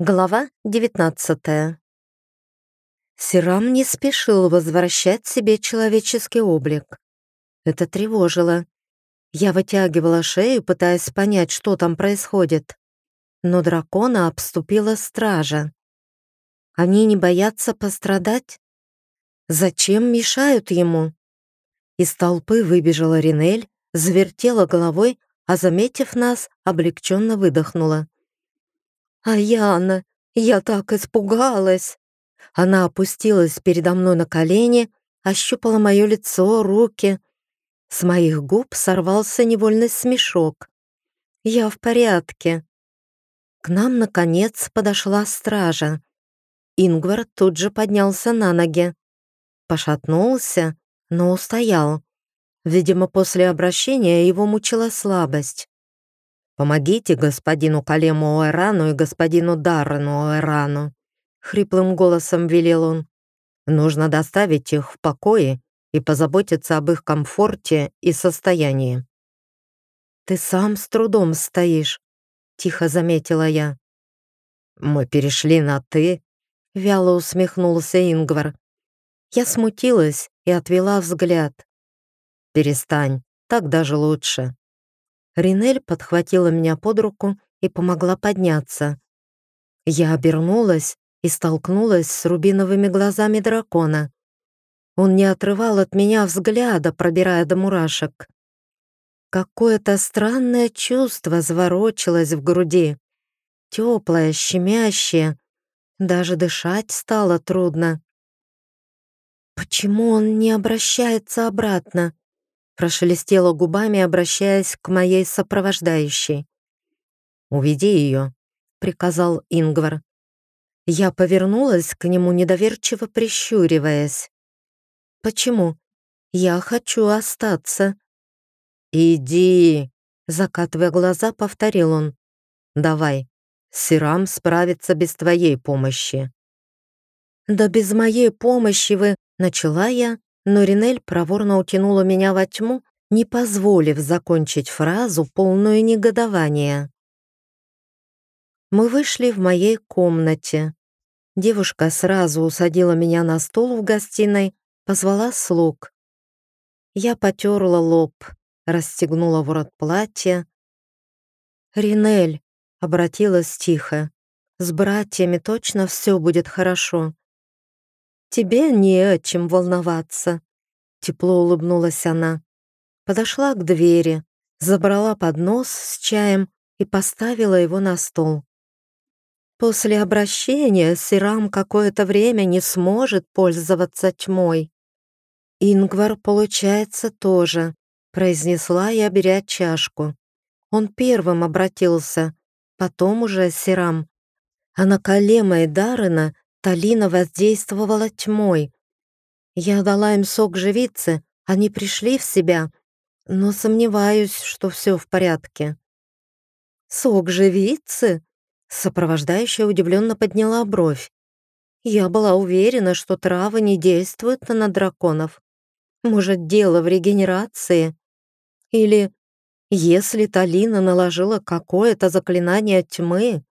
Глава 19 Сирам не спешил возвращать себе человеческий облик. Это тревожило. Я вытягивала шею, пытаясь понять, что там происходит. Но дракона обступила стража. Они не боятся пострадать? Зачем мешают ему? Из толпы выбежала Ринель, завертела головой, а, заметив нас, облегченно выдохнула. «Аяна, я так испугалась!» Она опустилась передо мной на колени, ощупала мое лицо, руки. С моих губ сорвался невольный смешок. «Я в порядке». К нам, наконец, подошла стража. Ингвар тут же поднялся на ноги. Пошатнулся, но устоял. Видимо, после обращения его мучила слабость. «Помогите господину Калему Оэрану и господину Даррену Оэрану», — хриплым голосом велел он. «Нужно доставить их в покое и позаботиться об их комфорте и состоянии». «Ты сам с трудом стоишь», — тихо заметила я. «Мы перешли на «ты», — вяло усмехнулся Ингвар. Я смутилась и отвела взгляд. «Перестань, так даже лучше», Ринель подхватила меня под руку и помогла подняться. Я обернулась и столкнулась с рубиновыми глазами дракона. Он не отрывал от меня взгляда, пробирая до мурашек. Какое-то странное чувство заворочилось в груди. Теплое, щемящее. Даже дышать стало трудно. Почему он не обращается обратно? Прошелестела губами, обращаясь к моей сопровождающей. «Уведи ее», — приказал Ингвар. Я повернулась к нему, недоверчиво прищуриваясь. «Почему? Я хочу остаться». «Иди», — закатывая глаза, повторил он. «Давай, Сирам справится без твоей помощи». «Да без моей помощи вы...» — начала я, но Ринель проворно утянула меня во тьму, не позволив закончить фразу, полную негодования. Мы вышли в моей комнате. Девушка сразу усадила меня на стул в гостиной, позвала слуг. Я потерла лоб, расстегнула ворот платья. «Ринель», — обратилась тихо, — «с братьями точно все будет хорошо. «Тебе не о чем волноваться», — тепло улыбнулась она. Подошла к двери, забрала поднос с чаем и поставила его на стол. После обращения Сирам какое-то время не сможет пользоваться тьмой. «Ингвар, получается, тоже», — произнесла я, беря чашку. Он первым обратился, потом уже Сирам. А на Калема и Дарына Талина воздействовала тьмой. Я дала им сок живицы, они пришли в себя, но сомневаюсь, что все в порядке. «Сок живицы?» Сопровождающая удивленно подняла бровь. Я была уверена, что травы не действуют на драконов. Может, дело в регенерации? Или если Талина наложила какое-то заклинание тьмы,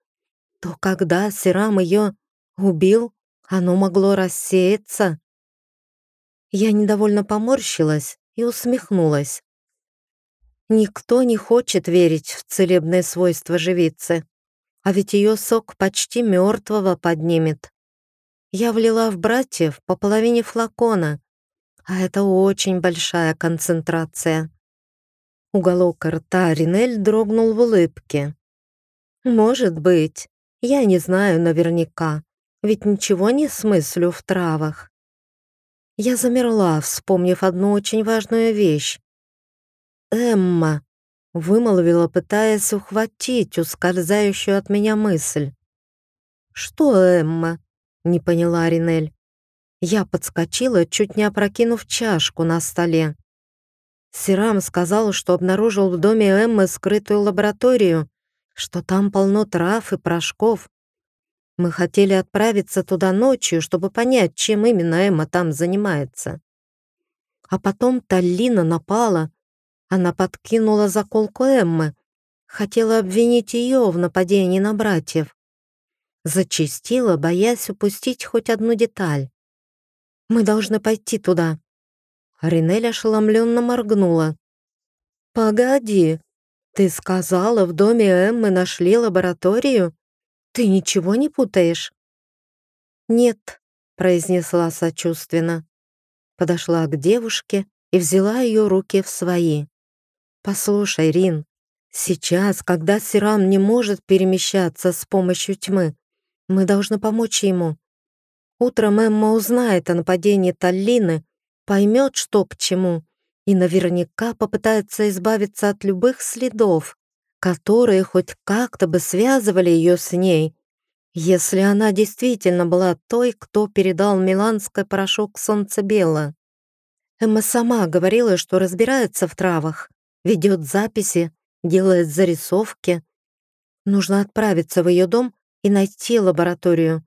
то когда Сирам ее Убил? Оно могло рассеяться. Я недовольно поморщилась и усмехнулась. Никто не хочет верить в целебные свойства живицы, а ведь ее сок почти мертвого поднимет. Я влила в братьев по половине флакона, а это очень большая концентрация. Уголок рта Ринель дрогнул в улыбке. «Может быть, я не знаю наверняка, ведь ничего не смыслю в травах. Я замерла, вспомнив одну очень важную вещь. «Эмма», — вымолвила, пытаясь ухватить ускользающую от меня мысль. «Что, Эмма?» — не поняла Ринель. Я подскочила, чуть не опрокинув чашку на столе. Сирам сказал, что обнаружил в доме Эммы скрытую лабораторию, что там полно трав и порошков, мы хотели отправиться туда ночью, чтобы понять, чем именно Эмма там занимается. А потом Таллина напала. Она подкинула заколку Эммы. Хотела обвинить ее в нападении на братьев. зачастила, боясь упустить хоть одну деталь. «Мы должны пойти туда». Ринель ошеломленно моргнула. «Погоди, ты сказала, в доме Эммы нашли лабораторию? Ты ничего не путаешь?» «Нет», — произнесла сочувственно. Подошла к девушке и взяла ее руки в свои. «Послушай, Рин, сейчас, когда Сиран не может перемещаться с помощью тьмы, мы должны помочь ему. Утром Эмма узнает о нападении Таллины, поймет, что к чему, и наверняка попытается избавиться от любых следов, которые хоть как-то бы связывали ее с ней, если она действительно была той, кто передал миланский порошок солнцебела. Эмма сама говорила, что разбирается в травах, ведет записи, делает зарисовки. Нужно отправиться в ее дом и найти лабораторию»,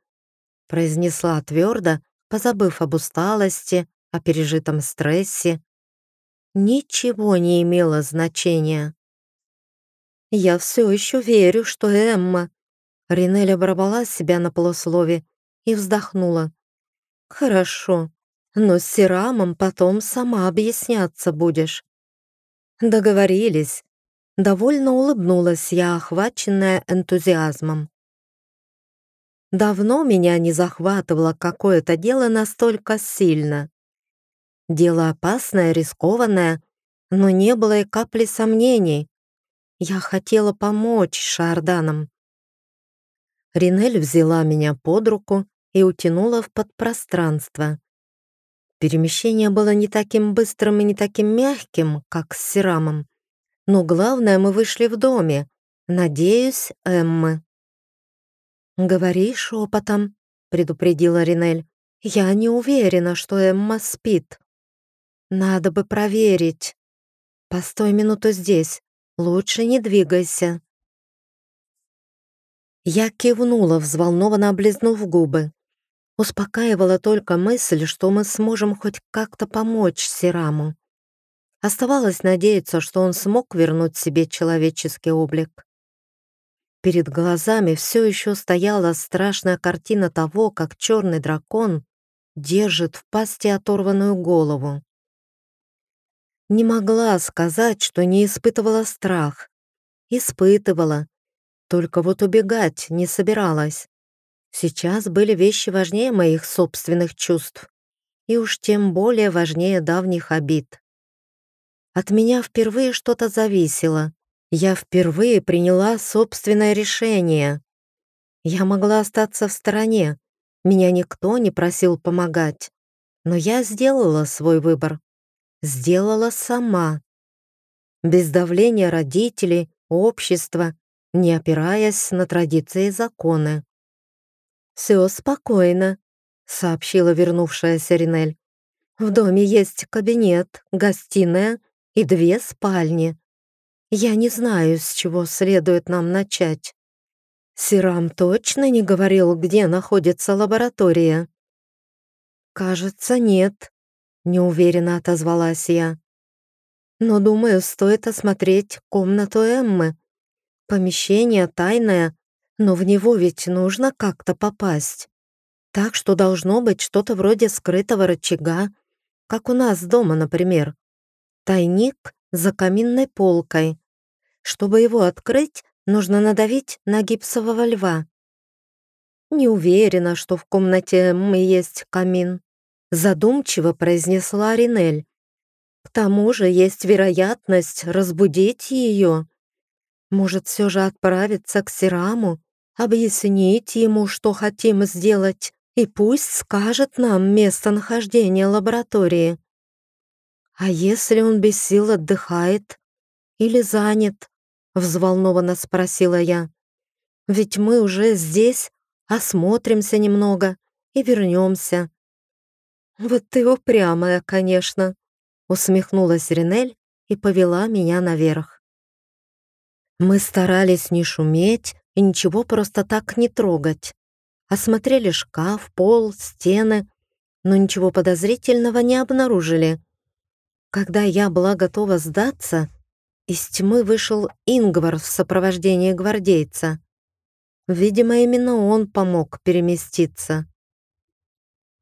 произнесла твердо, позабыв об усталости, о пережитом стрессе. Ничего не имело значения. «Я все еще верю, что Эмма...» Ринель оборвала себя на полуслове и вздохнула. «Хорошо, но с Сирамом потом сама объясняться будешь». «Договорились». Довольно улыбнулась я, охваченная энтузиазмом. Давно меня не захватывало какое-то дело настолько сильно. Дело опасное, рискованное, но не было и капли сомнений. Я хотела помочь Шарданам. Ринель взяла меня под руку и утянула в подпространство. Перемещение было не таким быстрым и не таким мягким, как с Сирамом. Но главное, мы вышли в доме. Надеюсь, Эммы. «Говори шепотом», — предупредила Ринель. «Я не уверена, что Эмма спит. Надо бы проверить. Постой минуту здесь. Лучше не двигайся». Я кивнула, взволнованно облизнув губы. Успокаивала только мысль, что мы сможем хоть как-то помочь Сираму. Оставалось надеяться, что он смог вернуть себе человеческий облик. Перед глазами все еще стояла страшная картина того, как черный дракон держит в пасти оторванную голову. Не могла сказать, что не испытывала страх. Испытывала. Только вот убегать не собиралась. Сейчас были вещи важнее моих собственных чувств. И уж тем более важнее давних обид. От меня впервые что-то зависело. Я впервые приняла собственное решение. Я могла остаться в стороне. Меня никто не просил помогать. Но я сделала свой выбор. Сделала сама. Без давления родителей, общества, не опираясь на традиции и законы. «Все спокойно», — сообщила вернувшаяся Ринель. «В доме есть кабинет, гостиная и две спальни. Я не знаю, с чего следует нам начать. Сирам точно не говорил, где находится лаборатория? Кажется, нет, неуверенно отозвалась я. Но, думаю, стоит осмотреть комнату Эммы. Помещение тайное, но в него ведь нужно как-то попасть. Так что должно быть что-то вроде скрытого рычага, как у нас дома, например. Тайник за каминной полкой. Чтобы его открыть, нужно надавить на гипсового льва. «Не уверена, что в комнате мы есть камин», задумчиво произнесла Ринель. «К тому же есть вероятность разбудить ее. Может, все же отправиться к Сираму, объяснить ему, что хотим сделать, и пусть скажет нам местонахождение лаборатории. А если он без сил отдыхает или занят? Взволнованно спросила я. «Ведь мы уже здесь, осмотримся немного и вернемся». «Вот ты упрямая, конечно», усмехнулась Ринель и повела меня наверх. Мы старались не шуметь и ничего просто так не трогать. Осмотрели шкаф, пол, стены, но ничего подозрительного не обнаружили. Когда я была готова сдаться, из тьмы вышел Ингвар в сопровождении гвардейца. Видимо, именно он помог переместиться.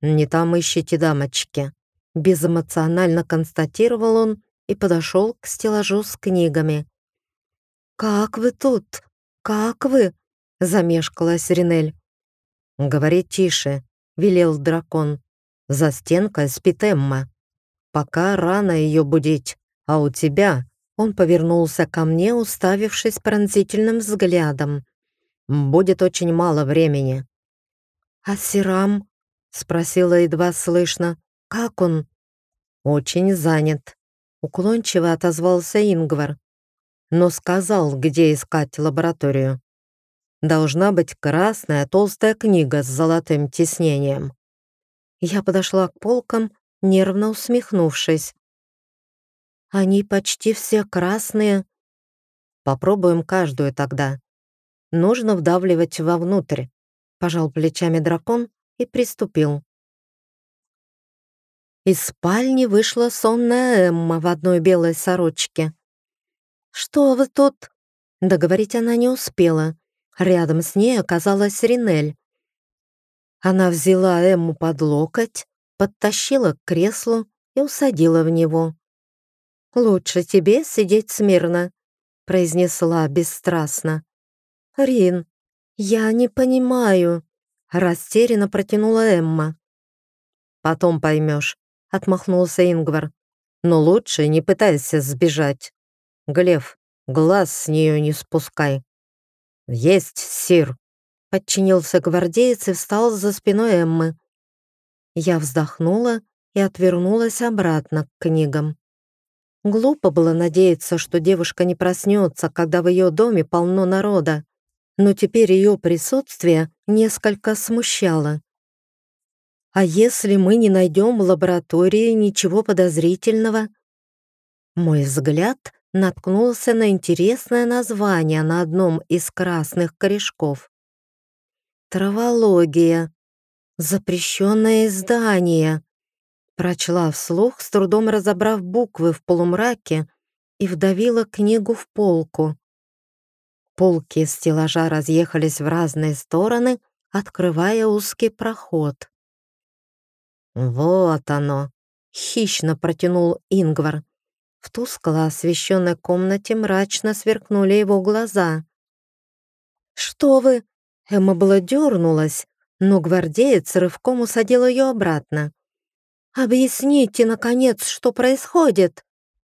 «Не там ищите дамочки», — безэмоционально констатировал он и подошел к стеллажу с книгами. «Как вы тут? Как вы?» — замешкалась Ринель. «Говори тише», — велел дракон. «За стенкой спит Эмма. Пока рано ее будить, а у тебя...» Он повернулся ко мне, уставившись пронзительным взглядом. «Будет очень мало времени». «А Сирам?» — спросила едва слышно. «Как он?» «Очень занят», — уклончиво отозвался Ингвар. «Но сказал, где искать лабораторию. Должна быть красная толстая книга с золотым тиснением». Я подошла к полкам, нервно усмехнувшись. «Они почти все красные». «Попробуем каждую тогда. Нужно вдавливать вовнутрь», — пожал плечами дракон и приступил. Из спальни вышла сонная Эмма в одной белой сорочке. «Что вы тут?» Договорить она не успела. Рядом с ней оказалась Ринель. Она взяла Эмму под локоть, подтащила к креслу и усадила в него. «Лучше тебе сидеть смирно», — произнесла бесстрастно. «Рин, я не понимаю», Растерянно протянула Эмма. «Потом поймешь», — отмахнулся Ингвар. «Но лучше не пытайся сбежать. Глев, глаз с нее не спускай». «Есть, сир», — подчинился гвардеец и встал за спиной Эммы. Я вздохнула и отвернулась обратно к книгам. Глупо было надеяться, что девушка не проснется, когда в ее доме полно народа но теперь ее присутствие несколько смущало. А если мы не найдем в лаборатории ничего подозрительного? Мой взгляд наткнулся на интересное название на одном из красных корешков. «Травология. Запрещенное издание», прочла вслух, с трудом разобрав буквы в полумраке и вдавила книгу в полку. Полки стеллажа разъехались в разные стороны, открывая узкий проход. «Вот оно!» — хищно протянул Ингвар. В тускло освещенной комнате мрачно сверкнули его глаза. «Что вы?» Эмма была дернулась, но гвардеец рывком усадил ее обратно. «Объясните, наконец, что происходит!»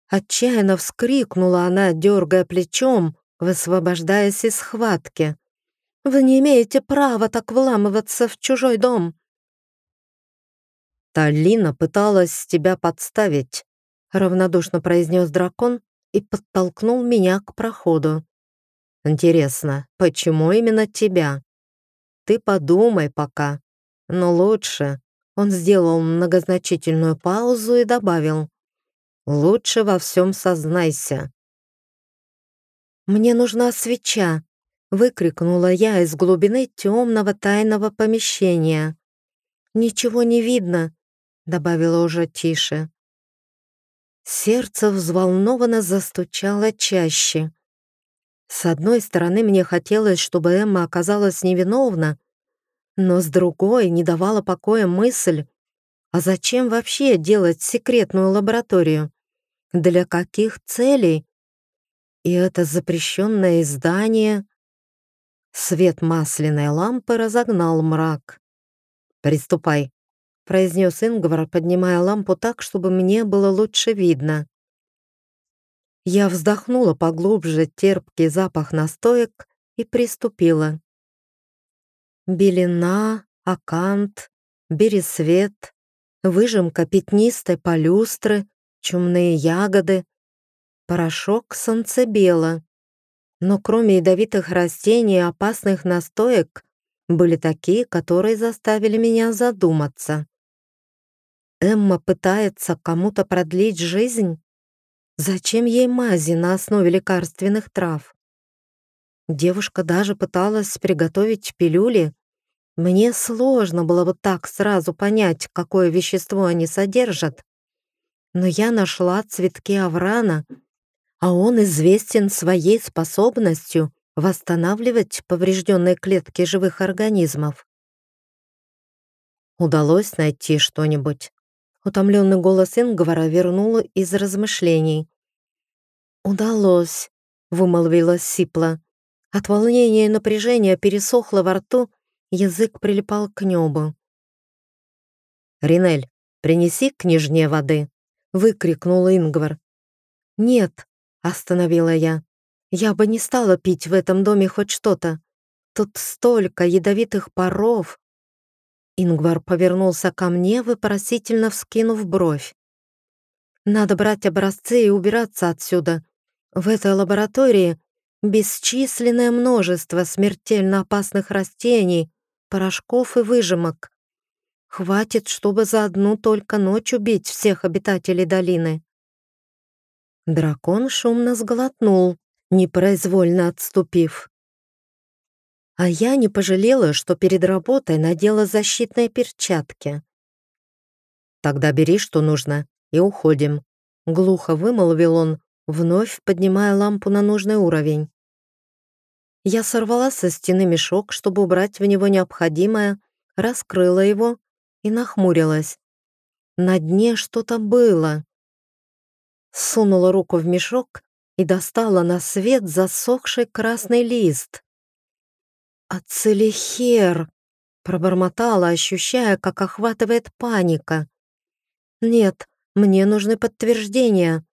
Отчаянно вскрикнула она, дергая плечом, высвобождаясь из схватки. «Вы не имеете права так вламываться в чужой дом!» «Талина пыталась тебя подставить», — равнодушно произнес дракон и подтолкнул меня к проходу. «Интересно, почему именно тебя? Ты подумай пока, но лучше...» Он сделал многозначительную паузу и добавил. «Лучше во всем сознайся. «Мне нужна свеча!» — выкрикнула я из глубины темного тайного помещения. «Ничего не видно», — добавила уже тише. Сердце взволнованно застучало чаще. С одной стороны, мне хотелось, чтобы Эмма оказалась невиновна, но с другой не давала покоя мысль, а зачем вообще делать секретную лабораторию? Для каких целей? И это запрещенное издание... Свет масляной лампы разогнал мрак. «Приступай», — произнес Ингвар, поднимая лампу так, чтобы мне было лучше видно. Я вздохнула поглубже терпкий запах настоек и приступила. Белина, акант, бересвет, выжимка пятнистой палюстры, чумные ягоды, порошок солнцебела. Но кроме ядовитых растений и опасных настоек, были такие, которые заставили меня задуматься. Эмма пытается кому-то продлить жизнь? Зачем ей мази на основе лекарственных трав? Девушка даже пыталась приготовить пилюли. Мне сложно было вот так сразу понять, какое вещество они содержат. Но я нашла цветки аврана а он известен своей способностью восстанавливать поврежденные клетки живых организмов. Удалось найти что-нибудь. Утомленный голос Ингвара вернул из размышлений. «Удалось», — вымолвила Сипла. От волнения и напряжения пересохло во рту, язык прилипал к небу. «Ринель, принеси княжне воды», — выкрикнул Ингвар. «Нет», — остановила я. «Я бы не стала пить в этом доме хоть что-то. Тут столько ядовитых паров». Ингвар повернулся ко мне, вопросительно вскинув бровь. «Надо брать образцы и убираться отсюда. В этой лаборатории бесчисленное множество смертельно опасных растений, порошков и выжимок. Хватит, чтобы за одну только ночь убить всех обитателей долины». Дракон шумно сглотнул, непроизвольно отступив. А я не пожалела, что перед работой надела защитные перчатки. «Тогда бери, что нужно, и уходим», — глухо вымолвил он, вновь поднимая лампу на нужный уровень. Я сорвала со стены мешок, чтобы убрать в него необходимое, раскрыла его и нахмурилась. На дне что-то было сунула руку в мешок и достала на свет засохший красный лист. «Ацелихер!» — пробормотала, ощущая, как охватывает паника. «Нет, мне нужны подтверждения».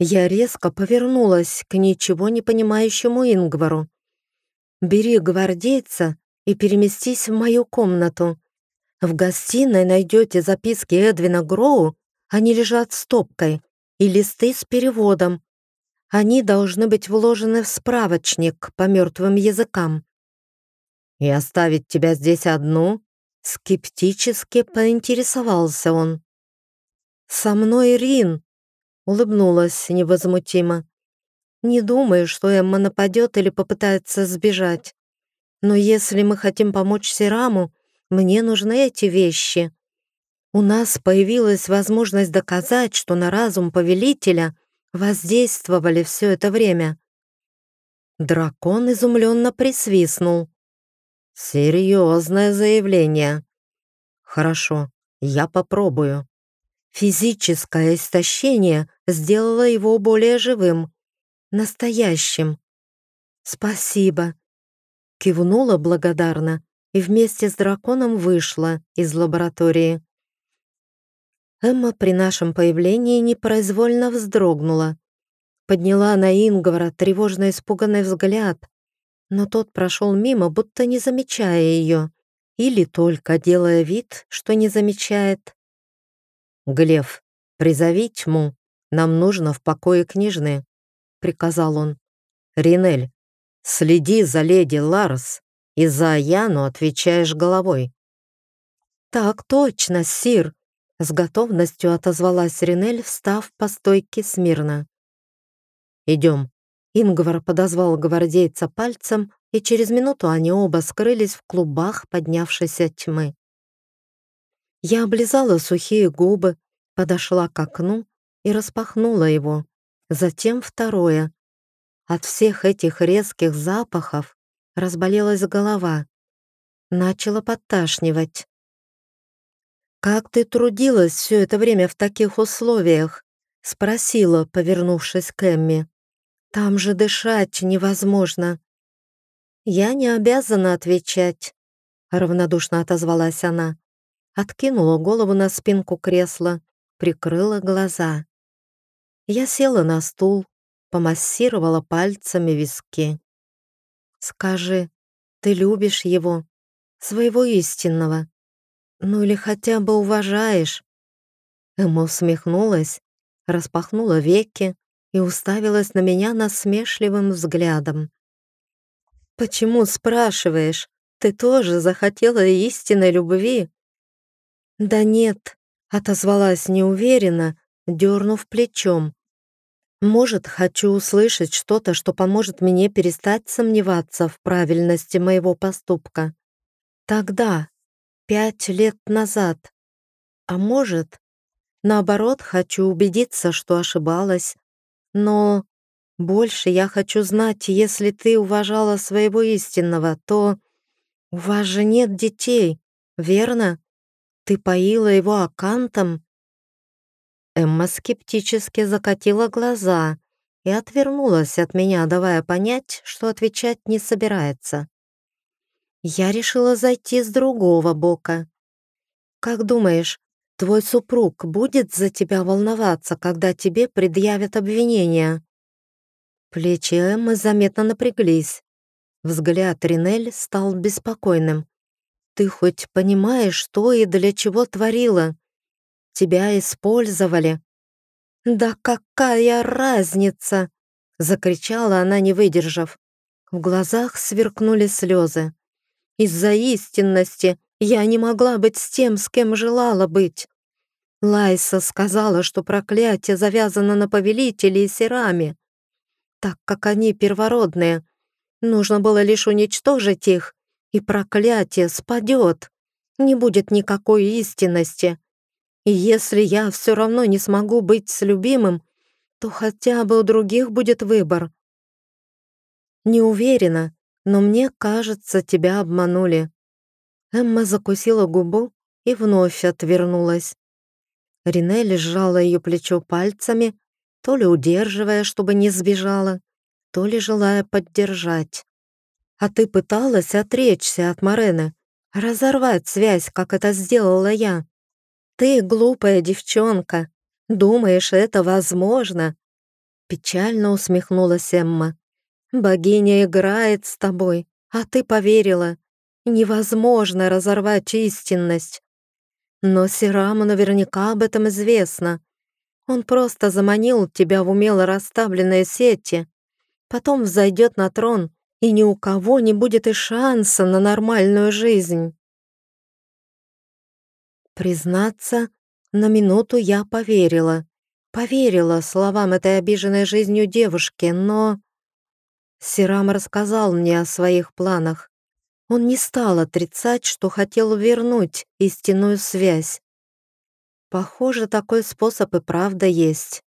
Я резко повернулась к ничего не понимающему Ингвару. «Бери гвардейца и переместись в мою комнату. В гостиной найдете записки Эдвина Гроу, они лежат стопкой и листы с переводом. Они должны быть вложены в справочник по мертвым языкам. «И оставить тебя здесь одну?» Скептически поинтересовался он. «Со мной Рин», — улыбнулась невозмутимо. «Не думаю, что Эмма нападет или попытается сбежать. Но если мы хотим помочь Сераму, мне нужны эти вещи. У нас появилась возможность доказать, что на разум повелителя воздействовали все это время. Дракон изумленно присвистнул. «Серьезное заявление. Хорошо, я попробую». Физическое истощение сделало его более живым, настоящим. «Спасибо», — кивнула благодарно и вместе с драконом вышла из лаборатории. Эмма при нашем появлении непроизвольно вздрогнула. Подняла на Ингвара тревожно испуганный взгляд, но тот прошел мимо, будто не замечая ее, или только делая вид, что не замечает. «Глев, призови тьму, нам нужно в покое княжны», — приказал он. «Ринель, следи за леди Ларс и за Яну отвечаешь головой». «Так точно, сир», с готовностью отозвалась Ринель, встав по стойке смирно. «Идем». Ингвар подозвал гвардейца пальцем, и через минуту они оба скрылись в клубах поднявшейся тьмы. Я облизала сухие губы, подошла к окну и распахнула его, затем второе. От всех этих резких запахов разболелась голова. Начала подташнивать. «Как ты трудилась все это время в таких условиях?» — спросила, повернувшись к Эмми. «Там же дышать невозможно». «Я не обязана отвечать», — равнодушно отозвалась она. Откинула голову на спинку кресла, прикрыла глаза. Я села на стул, помассировала пальцами виски. «Скажи, ты любишь его, своего истинного?» Ну или хотя бы уважаешь». Эмма усмехнулась, распахнула веки и уставилась на меня насмешливым взглядом. «Почему спрашиваешь? Ты тоже захотела истинной любви?» «Да нет», — отозвалась неуверенно, дернув плечом. «Может, хочу услышать что-то, что поможет мне перестать сомневаться в правильности моего поступка. Тогда, пять лет назад. А может, наоборот, хочу убедиться, что ошибалась. Но Больше я хочу знать, если ты уважала своего истинного, то у вас же нет детей, верно? Ты поила его акантом?» Эмма скептически закатила глаза и отвернулась от меня, давая понять, что отвечать не собирается. Я решила зайти с другого бока. «Как думаешь, твой супруг будет за тебя волноваться, когда тебе предъявят обвинения?» Плечи Эммы заметно напряглись. Взгляд Ринель стал беспокойным. «Ты хоть понимаешь, что и для чего творила? Тебя использовали». «Да какая разница!» — закричала она, не выдержав. В глазах сверкнули слезы. «Из-за истинности я не могла быть с тем, с кем желала быть. Лайса сказала, что проклятие завязано на повелителе и Сераме так как они первородные. Нужно было лишь уничтожить их, и проклятие спадет. Не будет никакой истинности. И если я все равно не смогу быть с любимым, то хотя бы у других будет выбор. Не уверена, но мне кажется, тебя обманули. Эмма закусила губу и вновь отвернулась. Ринелли сжала ее плечо пальцами, то ли удерживая, чтобы не сбежала, то ли желая поддержать. «А ты пыталась отречься от Морены, разорвать связь, как это сделала я. Ты глупая девчонка, думаешь, это возможно?» Печально усмехнулась Эмма. «Богиня играет с тобой, а ты поверила. Невозможно разорвать истинность. Но Сираму наверняка об этом известно. Он просто заманил тебя в умело расставленные сети, потом взойдет на трон, и ни у кого не будет и шанса на нормальную жизнь. Признаться, на минуту я поверила. Поверила словам этой обиженной жизнью девушки, но... Сирам рассказал мне о своих планах. Он не стал отрицать, что хотел вернуть истинную связь. Похоже, такой способ и правда есть.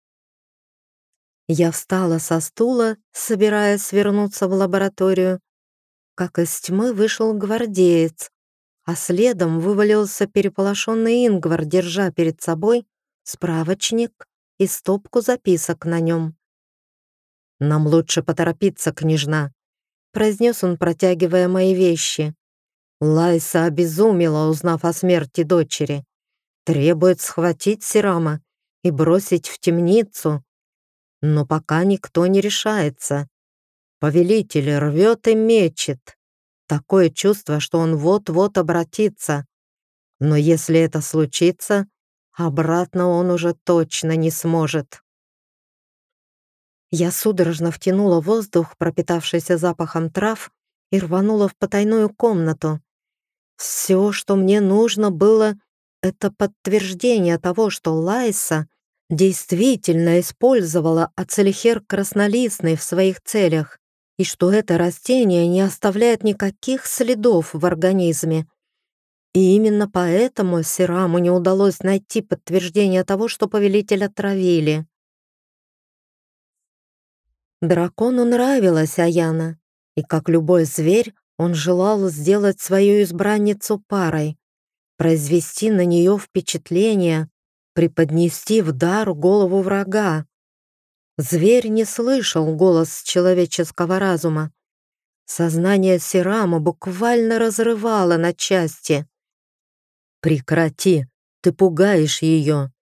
Я встала со стула, собираясь вернуться в лабораторию, как из тьмы вышел гвардеец, а следом вывалился переполошенный Ингвар, держа перед собой справочник и стопку записок на нем. «Нам лучше поторопиться, княжна», — произнес он, протягивая мои вещи. Лайса обезумела, узнав о смерти дочери требует схватить Сирама и бросить в темницу. Но пока никто не решается. Повелитель рвет и мечет. Такое чувство, что он вот-вот обратится. Но если это случится, обратно он уже точно не сможет. Я судорожно втянула воздух, пропитавшийся запахом трав, и рванула в потайную комнату. Все, что мне нужно было, это подтверждение того, что Лайса действительно использовала ацелихер краснолистный в своих целях и что это растение не оставляет никаких следов в организме. И именно поэтому Сираму не удалось найти подтверждение того, что повелителя отравили. Дракону нравилась Аяна, и, как любой зверь, он желал сделать свою избранницу парой произвести на нее впечатление, преподнести в дар голову врага. Зверь не слышал голос человеческого разума. Сознание Сирама буквально разрывало на части. «Прекрати, ты пугаешь ее!»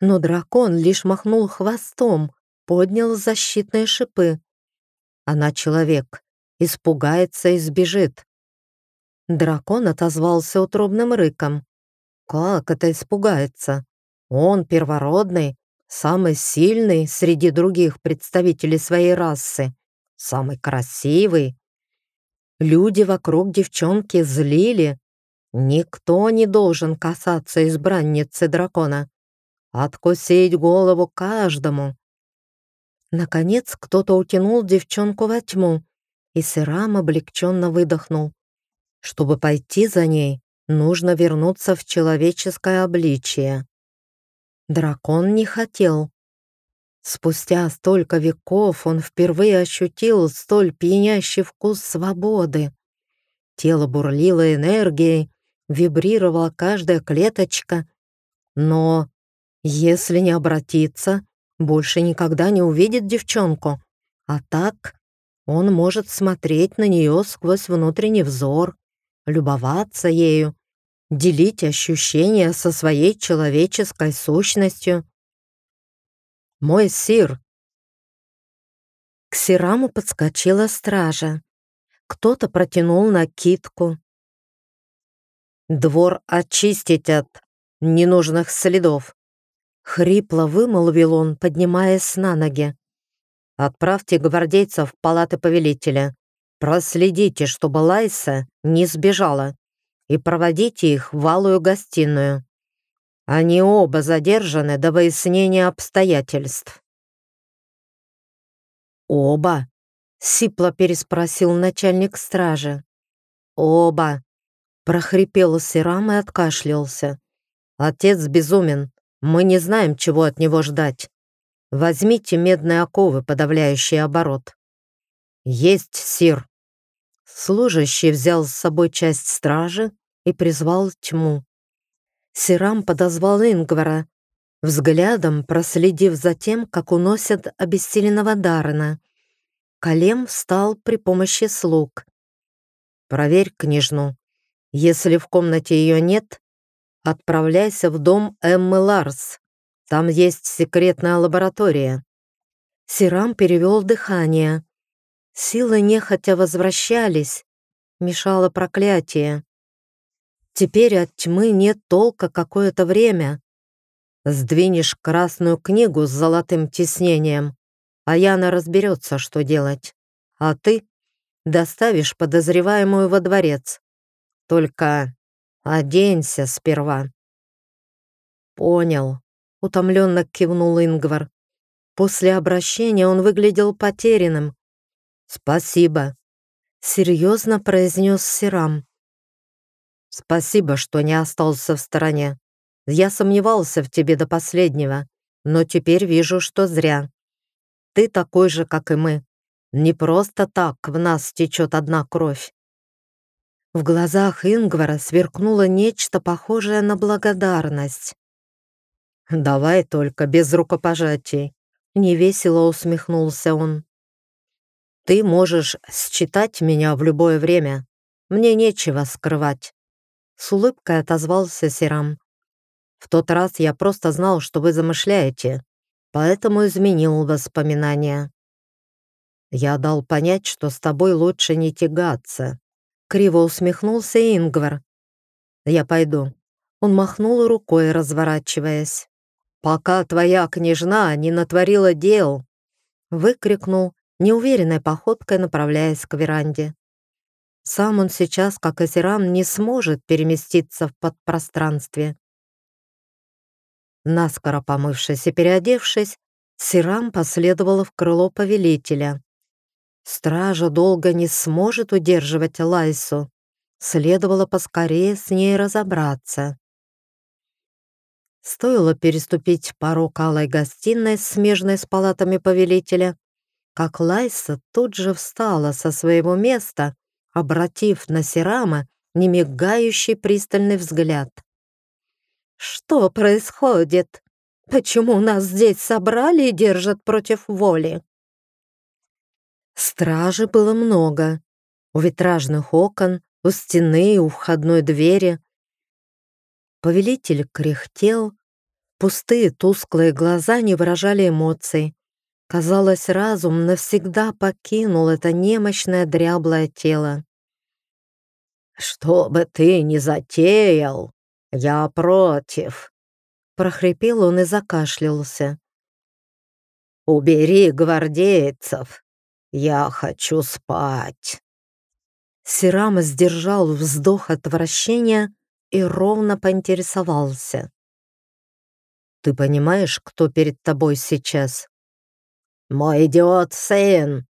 Но дракон лишь махнул хвостом, поднял защитные шипы. Она человек, испугается и сбежит. Дракон отозвался утробным рыком. «Как это испугается? Он первородный, самый сильный среди других представителей своей расы, самый красивый. Люди вокруг девчонки злили. Никто не должен касаться избранницы дракона. Откусить голову каждому». Наконец кто-то утянул девчонку во тьму, и Сырам облегченно выдохнул. Чтобы пойти за ней, нужно вернуться в человеческое обличие. Дракон не хотел. Спустя столько веков он впервые ощутил столь пьянящий вкус свободы. Тело бурлило энергией, вибрировала каждая клеточка, но если не обратиться, больше никогда не увидит девчонку, а так он может смотреть на нее сквозь внутренний взор, любоваться ею, делить ощущения со своей человеческой сущностью. «Мой сир!» К Сираму подскочила стража. Кто-то протянул накидку. «Двор очистить от ненужных следов!» Хрипло вымолвил он, поднимаясь на ноги. «Отправьте гвардейцев в палаты повелителя. Проследите, чтобы Лайса не сбежала, и проводите их в алую гостиную. Они оба задержаны до выяснения обстоятельств». «Оба?» — сипло переспросил начальник стражи. «Оба!» — прохрипел Сирам и откашлялся. «Отец безумен. Мы не знаем, чего от него ждать. Возьмите медные оковы, подавляющие оборот». «Есть, сир!» Служащий взял с собой часть стражи и призвал тьму. Сирам подозвал Ингвара, взглядом проследив за тем, как уносят обессиленного Даррена. Калем встал при помощи слуг. «Проверь княжну. Если в комнате ее нет, отправляйся в дом Эммы Ларс. Там есть секретная лаборатория». Сирам перевел дыхание. Силы нехотя возвращались, мешало проклятие. Теперь от тьмы нет толка какое-то время. Сдвинешь красную книгу с золотым тиснением, а Яна разберется, что делать. А ты доставишь подозреваемую во дворец. Только оденься сперва. Понял, утомленно кивнул Ингвар. После обращения он выглядел потерянным. «Спасибо», — серьезно произнес Сирам. Спасибо, что не остался в стороне. Я сомневался в тебе до последнего, но теперь вижу, что зря. Ты такой же, как и мы. Не просто так в нас течет одна кровь. В глазах Ингвара сверкнуло нечто похожее на благодарность. «Давай только без рукопожатий», — невесело усмехнулся он. «Ты можешь считать меня в любое время. Мне нечего скрывать. С улыбкой отозвался Сирам. «В тот раз я просто знал, что вы замышляете, поэтому изменил воспоминания. Я дал понять, что с тобой лучше не тягаться». Криво усмехнулся Ингвар. «Я пойду». Он махнул рукой, разворачиваясь. «Пока твоя княжна не натворила дел!» Выкрикнул, неуверенной походкой направляясь к веранде. Сам он сейчас, как и Зиран, не сможет переместиться в подпространстве. Наскоро помывшись и переодевшись, Сирам последовала в крыло повелителя. Стража долго не сможет удерживать Лайсу. Следовало поскорее с ней разобраться. Стоило переступить порог алой гостиной, смежной с палатами повелителя, как Лайса тут же встала со своего места обратив на Сирама немигающий пристальный взгляд. «Что происходит? Почему нас здесь собрали и держат против воли?» Стражи было много. У витражных окон, у стены и у входной двери. Повелитель кряхтел. Пустые тусклые глаза не выражали эмоций. Казалось, разум навсегда покинул это немощное дряблое тело. «Что бы ты ни затеял, я против!» Прохрипел он и закашлялся. «Убери гвардейцев, я хочу спать!» Сирама сдержал вздох отвращения и ровно поинтересовался. «Ты понимаешь, кто перед тобой сейчас?» «Мой идиот сын!»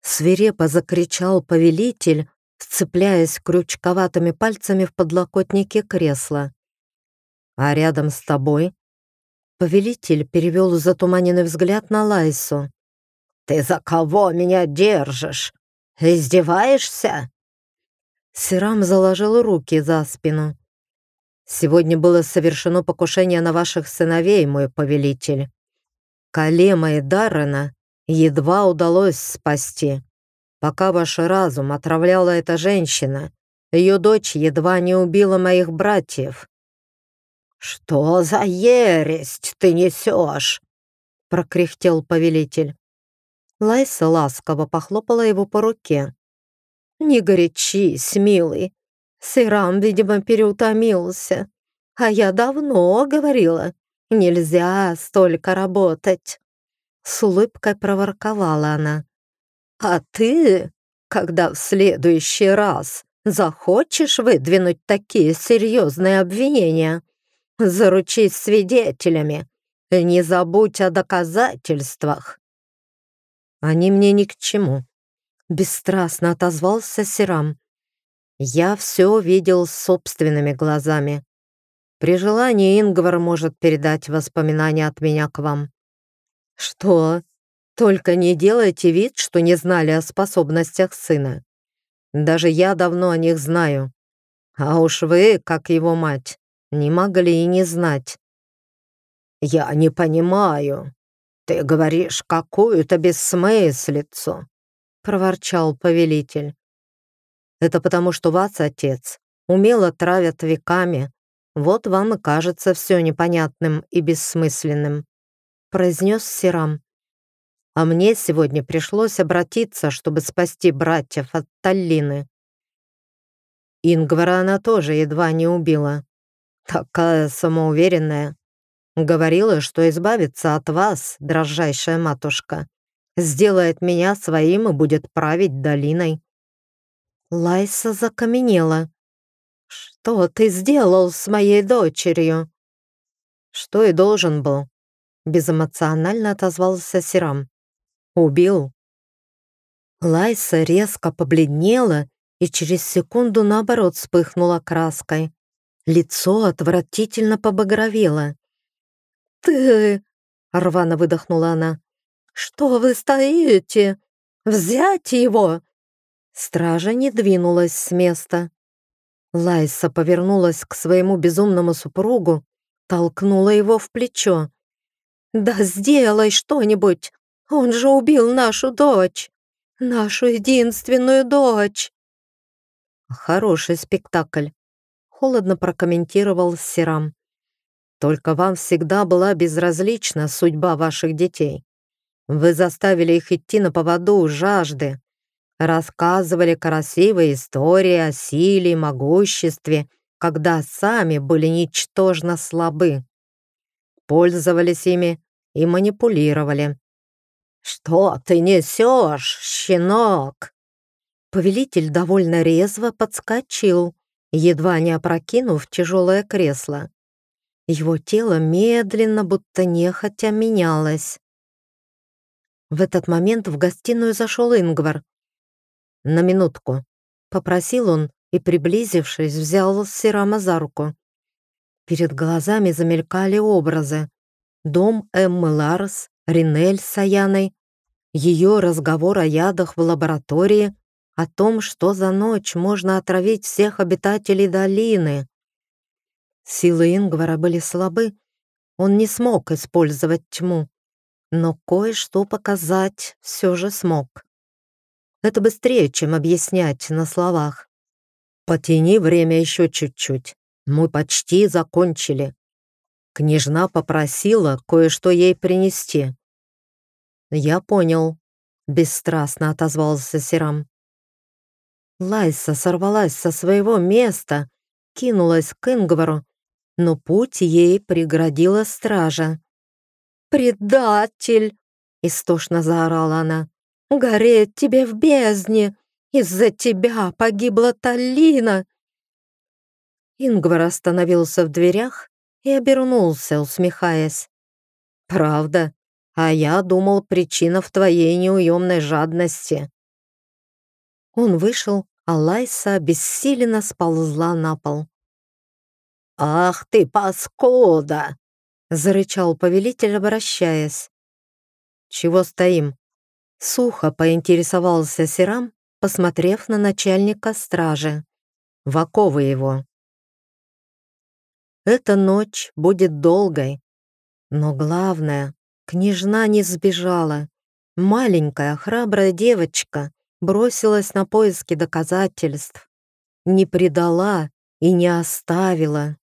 Свирепо закричал повелитель, вцепляясь крючковатыми пальцами в подлокотники кресла. «А рядом с тобой?» Повелитель перевел затуманенный взгляд на Лайсу. «Ты за кого меня держишь? Издеваешься?» Сирам заложил руки за спину. «Сегодня было совершено покушение на ваших сыновей, мой повелитель. Калема и Даррена едва удалось спасти. Пока ваш разум отравляла эта женщина, ее дочь едва не убила моих братьев». «Что за ересть ты несешь?» — прокряхтел повелитель. Лайса ласково похлопала его по руке. «Не горячись, милый. Сырам, видимо, переутомился. А я давно говорила, нельзя столько работать». С улыбкой проворковала она. «А ты, когда в следующий раз захочешь выдвинуть такие серьезные обвинения, заручись свидетелями, не забудь о доказательствах». «Они мне ни к чему», — бесстрастно отозвался Сирам. «Я все видел собственными глазами. При желании Ингвар может передать воспоминания от меня к вам». «Что? Только не делайте вид, что не знали о способностях сына. Даже я давно о них знаю. А уж вы, как его мать, не могли и не знать». «Я не понимаю», «Ты говоришь какую-то бессмыслицу», — проворчал повелитель. «Это потому, что вас, отец, умело травят веками. Вот вам и кажется все непонятным и бессмысленным», — произнес Сирам. «А мне сегодня пришлось обратиться, чтобы спасти братьев от Таллины». Ингвара она тоже едва не убила. Такая самоуверенная. Говорила, что избавится от вас, дрожайшая матушка. Сделает меня своим и будет править долиной». Лайса закаменела. «Что ты сделал с моей дочерью?» «Что и должен был», — безэмоционально отозвался Сирам. «Убил». Лайса резко побледнела и через секунду, наоборот, вспыхнула краской. Лицо отвратительно побагровело. «Ты...» — рвано выдохнула она. «Что вы стоите? Взять его!» Стража не двинулась с места. Лайса повернулась к своему безумному супругу, толкнула его в плечо. «Да сделай что-нибудь! Он же убил нашу дочь! Нашу единственную дочь!» «Хороший спектакль», — холодно прокомментировал Сирам. Только вам всегда была безразлична судьба ваших детей. Вы заставили их идти на поводу жажды, рассказывали красивые истории о силе и могуществе, когда сами были ничтожно слабы. Пользовались ими и манипулировали. «Что ты несешь, щенок?» Повелитель довольно резво подскочил, едва не опрокинув тяжелое кресло. Его тело медленно, будто нехотя, менялось. В этот момент в гостиную зашел Ингвар. «На минутку», — попросил он и, приблизившись, взял Сирама за руку. Перед глазами замелькали образы. Дом Эммы Ларс, Ринель с Аяной, ее разговор о ядах в лаборатории, о том, что за ночь можно отравить всех обитателей долины. Силы Ингвара были слабы, он не смог использовать тьму, но кое-что показать все же смог. Это быстрее, чем объяснять на словах. «Потяни время еще чуть-чуть. Мы почти закончили». Княжна попросила кое-что ей принести. «Я понял», — бесстрастно отозвался Сирам. Лайса сорвалась со своего места, кинулась к Ингвару но путь ей преградила стража. «Предатель!» — истошно заорала она. «Гореть тебе в бездне! Из-за тебя погибла Таллина!» Ингвар остановился в дверях и обернулся, усмехаясь. «Правда, а я думал, причина в твоей неуемной жадности». Он вышел, а Лайса бессиленно сползла на пол. «Ах ты, паскуда!» зарычал повелитель, обращаясь. «Чего стоим?» Сухо поинтересовался Серам, посмотрев на начальника стражи. «В оковы его». Эта ночь будет долгой. Но главное, княжна не сбежала. Маленькая, храбрая девочка бросилась на поиски доказательств. Не предала и не оставила.